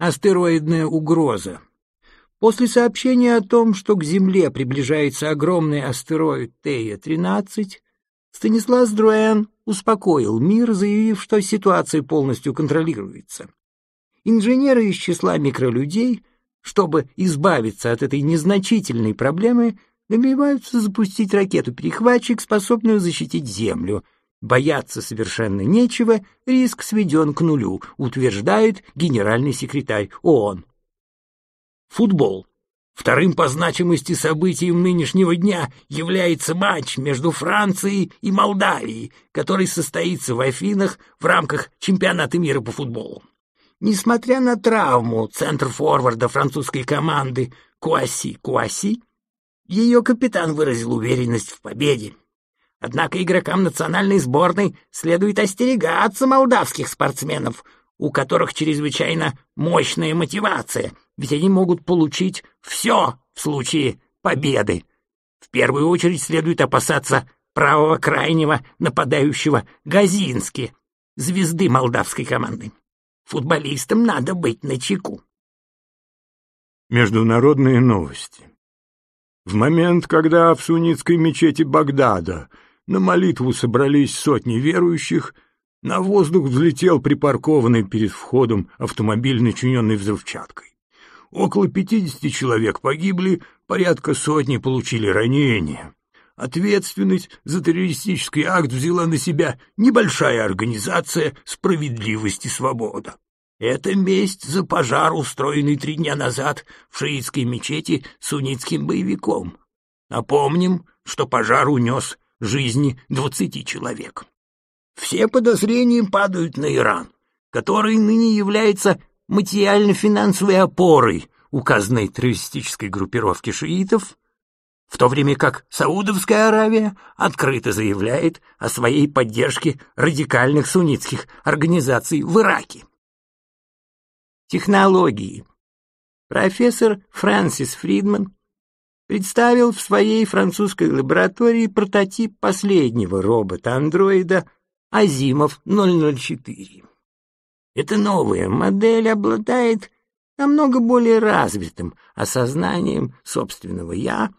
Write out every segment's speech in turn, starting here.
Астероидная угроза. После сообщения о том, что к Земле приближается огромный астероид Тея-13, Станислав Друэн успокоил мир, заявив, что ситуация полностью контролируется. Инженеры из числа микролюдей, чтобы избавиться от этой незначительной проблемы, намереваются запустить ракету-перехватчик, способную защитить Землю. Бояться совершенно нечего, риск сведен к нулю, утверждает генеральный секретарь ООН. Футбол. Вторым по значимости событием нынешнего дня является матч между Францией и Молдавией, который состоится в Афинах в рамках чемпионата мира по футболу. Несмотря на травму центр-форварда французской команды Куаси Куаси, ее капитан выразил уверенность в победе. Однако игрокам национальной сборной следует остерегаться молдавских спортсменов, у которых чрезвычайно мощная мотивация, ведь они могут получить все в случае победы. В первую очередь следует опасаться правого крайнего нападающего Газински, звезды молдавской команды. Футболистам надо быть начеку. Международные новости. В момент, когда в суннитской мечети Багдада на молитву собрались сотни верующих, на воздух взлетел припаркованный перед входом автомобиль, начиненный взрывчаткой. Около пятидесяти человек погибли, порядка сотни получили ранения. Ответственность за террористический акт взяла на себя небольшая организация «Справедливость и свобода». Это месть за пожар, устроенный три дня назад в шиитской мечети суннитским боевиком. Напомним, что пожар унес жизни двадцати человек. Все подозрения падают на Иран, который ныне является материально-финансовой опорой указанной террористической группировки шиитов, в то время как Саудовская Аравия открыто заявляет о своей поддержке радикальных суннитских организаций в Ираке. Технологии. Профессор Фрэнсис Фридман представил в своей французской лаборатории прототип последнего робота-андроида Азимов 004. Эта новая модель обладает намного более развитым осознанием собственного «я»,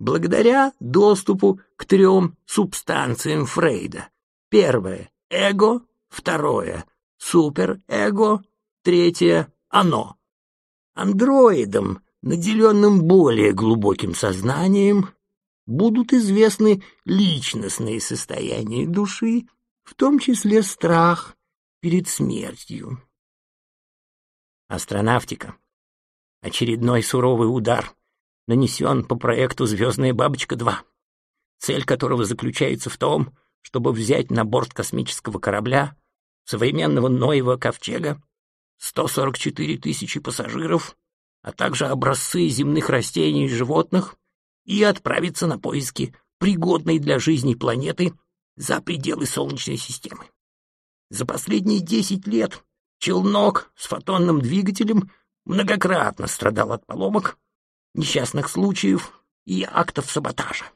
благодаря доступу к трем субстанциям Фрейда. Первое — эго, второе — суперэго, третье — оно. Андроидам, наделенным более глубоким сознанием, будут известны личностные состояния души в том числе страх перед смертью. Астронавтика. Очередной суровый удар нанесен по проекту «Звездная бабочка-2», цель которого заключается в том, чтобы взять на борт космического корабля современного Ноева ковчега 144 тысячи пассажиров, а также образцы земных растений и животных и отправиться на поиски пригодной для жизни планеты за пределы Солнечной системы. За последние десять лет челнок с фотонным двигателем многократно страдал от поломок, несчастных случаев и актов саботажа.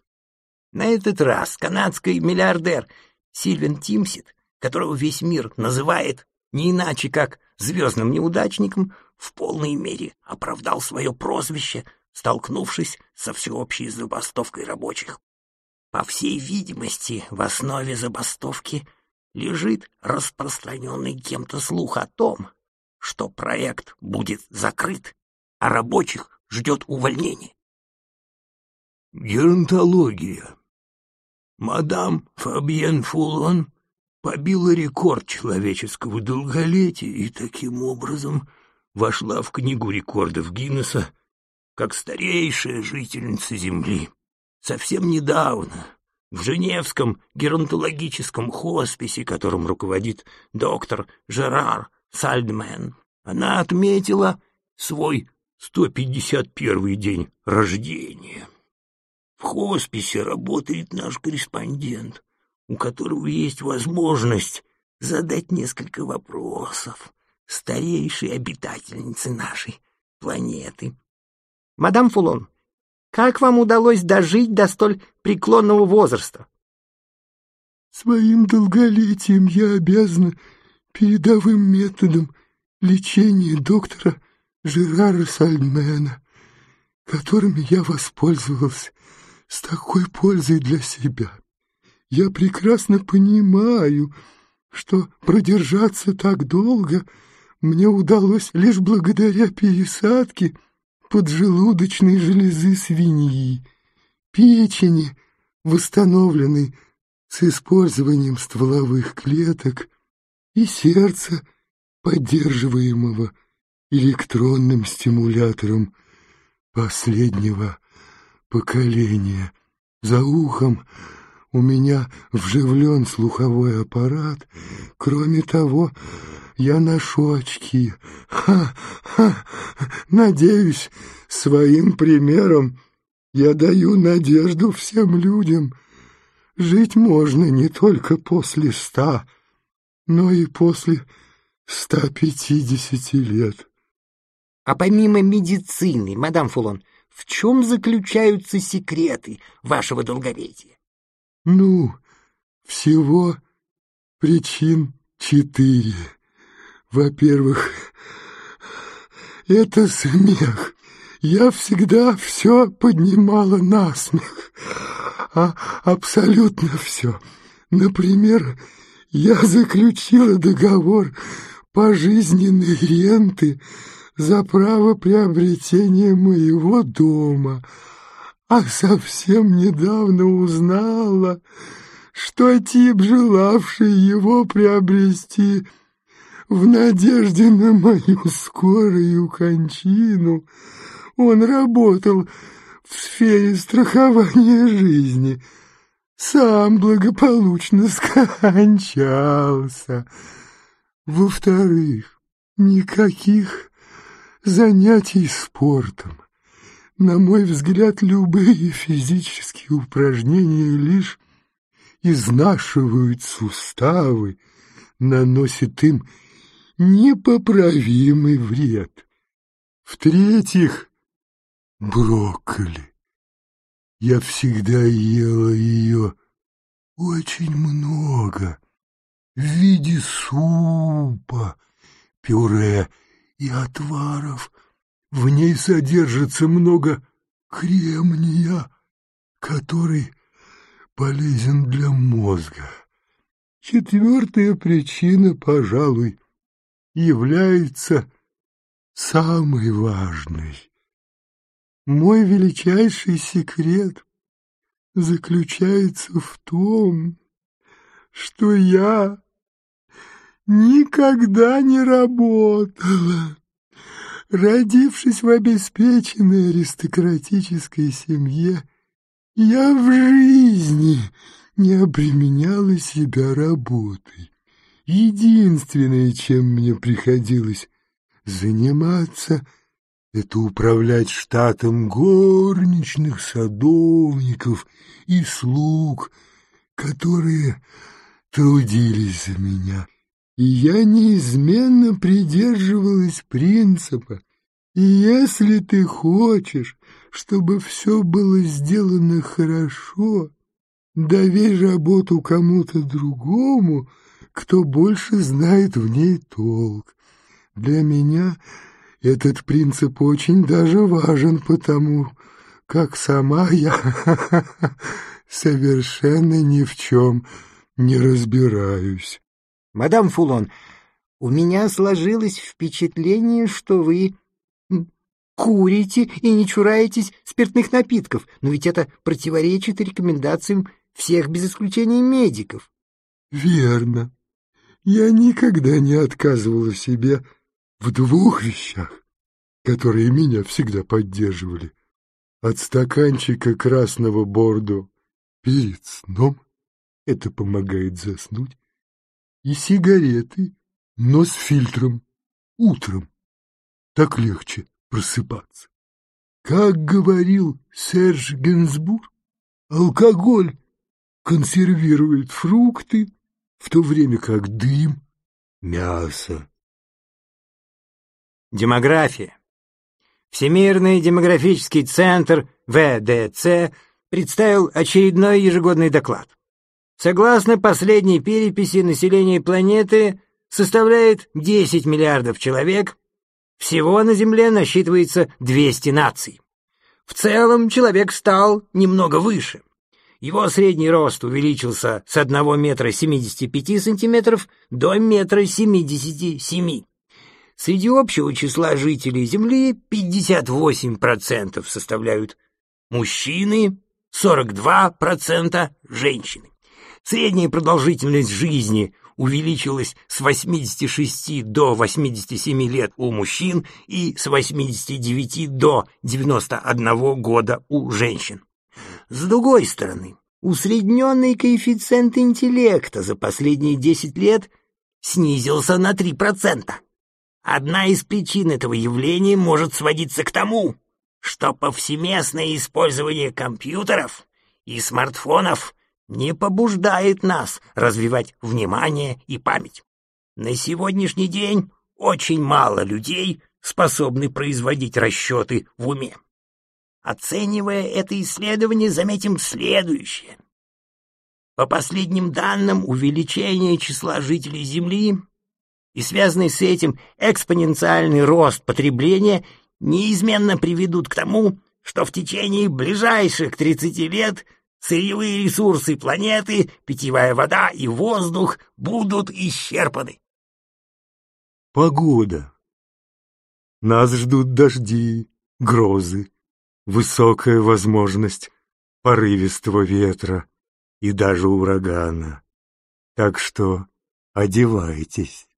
На этот раз канадский миллиардер Сильвен Тимсит, которого весь мир называет не иначе как звездным неудачником, в полной мере оправдал свое прозвище, столкнувшись со всеобщей забастовкой рабочих. По всей видимости, в основе забастовки лежит распространенный кем-то слух о том, что проект будет закрыт, а рабочих ждет увольнение. Геронтология. Мадам Фабьен Фулон побила рекорд человеческого долголетия и таким образом вошла в книгу рекордов Гиннесса как старейшая жительница Земли. Совсем недавно в Женевском геронтологическом хосписе, которым руководит доктор Жерар Сальдмен, она отметила свой 151 день рождения. В хосписе работает наш корреспондент, у которого есть возможность задать несколько вопросов старейшей обитательнице нашей планеты. «Мадам Фулон, как вам удалось дожить до столь преклонного возраста? Своим долголетием я обязана передовым методам лечение доктора Жерара Сальмена, которыми я воспользовался с такой пользой для себя. Я прекрасно понимаю, что продержаться так долго мне удалось лишь благодаря пересадке поджелудочной железы свиньи, печени, восстановленной с использованием стволовых клеток, и сердца, поддерживаемого электронным стимулятором последнего поколения. За ухом у меня вживлен слуховой аппарат. Кроме того, я ношу очки. Ха-ха! Надеюсь, своим примером я даю надежду всем людям. Жить можно не только после ста, но и после ста пятидесяти лет. А помимо медицины, мадам Фулон, в чем заключаются секреты вашего долголетия? Ну, всего причин четыре. Во-первых, это смех. Я всегда все поднимала на смех. А абсолютно все. Например, я заключила договор пожизненной ренты за право приобретения моего дома, а совсем недавно узнала, что тип, желавший его приобрести в надежде на мою скорую кончину, он работал в сфере страхования жизни, сам благополучно скончался. Во-вторых, никаких занятий спортом. На мой взгляд, любые физические упражнения лишь изнашивают суставы, наносят им непоправимый вред. В-третьих, брокколи. Я всегда ела ее очень много, в виде супа, пюре и отваров. В ней содержится много кремния, который полезен для мозга. Четвертая причина, пожалуй, является самой важной. Мой величайший секрет заключается в том, что я никогда не работала. Родившись в обеспеченной аристократической семье, я в жизни не обременяла себя работой. Единственное, чем мне приходилось заниматься, это управлять штатом горничных, садовников и слуг, которые трудились за меня и я неизменно придерживалась принципа «если ты хочешь, чтобы все было сделано хорошо, доверь работу кому-то другому, кто больше знает в ней толк». Для меня этот принцип очень даже важен, потому как сама я совершенно ни в чем не разбираюсь. Мадам Фулон, у меня сложилось впечатление, что вы курите и не чураетесь спиртных напитков, но ведь это противоречит рекомендациям всех без исключения медиков. Верно. Я никогда не отказывала себе в двух вещах, которые меня всегда поддерживали. От стаканчика красного бордо перед сном, это помогает заснуть, и сигареты, но с фильтром, утром. Так легче просыпаться. Как говорил Серж Генсбур, алкоголь консервирует фрукты, в то время как дым — мясо. Демография. Всемирный демографический центр ВДЦ представил очередной ежегодный доклад. Согласно последней переписи населения планеты, составляет 10 миллиардов человек, всего на Земле насчитывается 200 наций. В целом человек стал немного выше. Его средний рост увеличился с 1 метра 75 сантиметров до метра 77. Среди общего числа жителей Земли 58% составляют мужчины, 42% женщины. Средняя продолжительность жизни увеличилась с 86 до 87 лет у мужчин и с 89 до 91 года у женщин. С другой стороны, усредненный коэффициент интеллекта за последние 10 лет снизился на 3%. Одна из причин этого явления может сводиться к тому, что повсеместное использование компьютеров и смартфонов не побуждает нас развивать внимание и память. На сегодняшний день очень мало людей способны производить расчеты в уме. Оценивая это исследование, заметим следующее. По последним данным, увеличение числа жителей Земли и связанный с этим экспоненциальный рост потребления неизменно приведут к тому, что в течение ближайших 30 лет сырьевые ресурсы планеты, питьевая вода и воздух будут исчерпаны. Погода. Нас ждут дожди, грозы, высокая возможность порывистого ветра и даже урагана. Так что одевайтесь.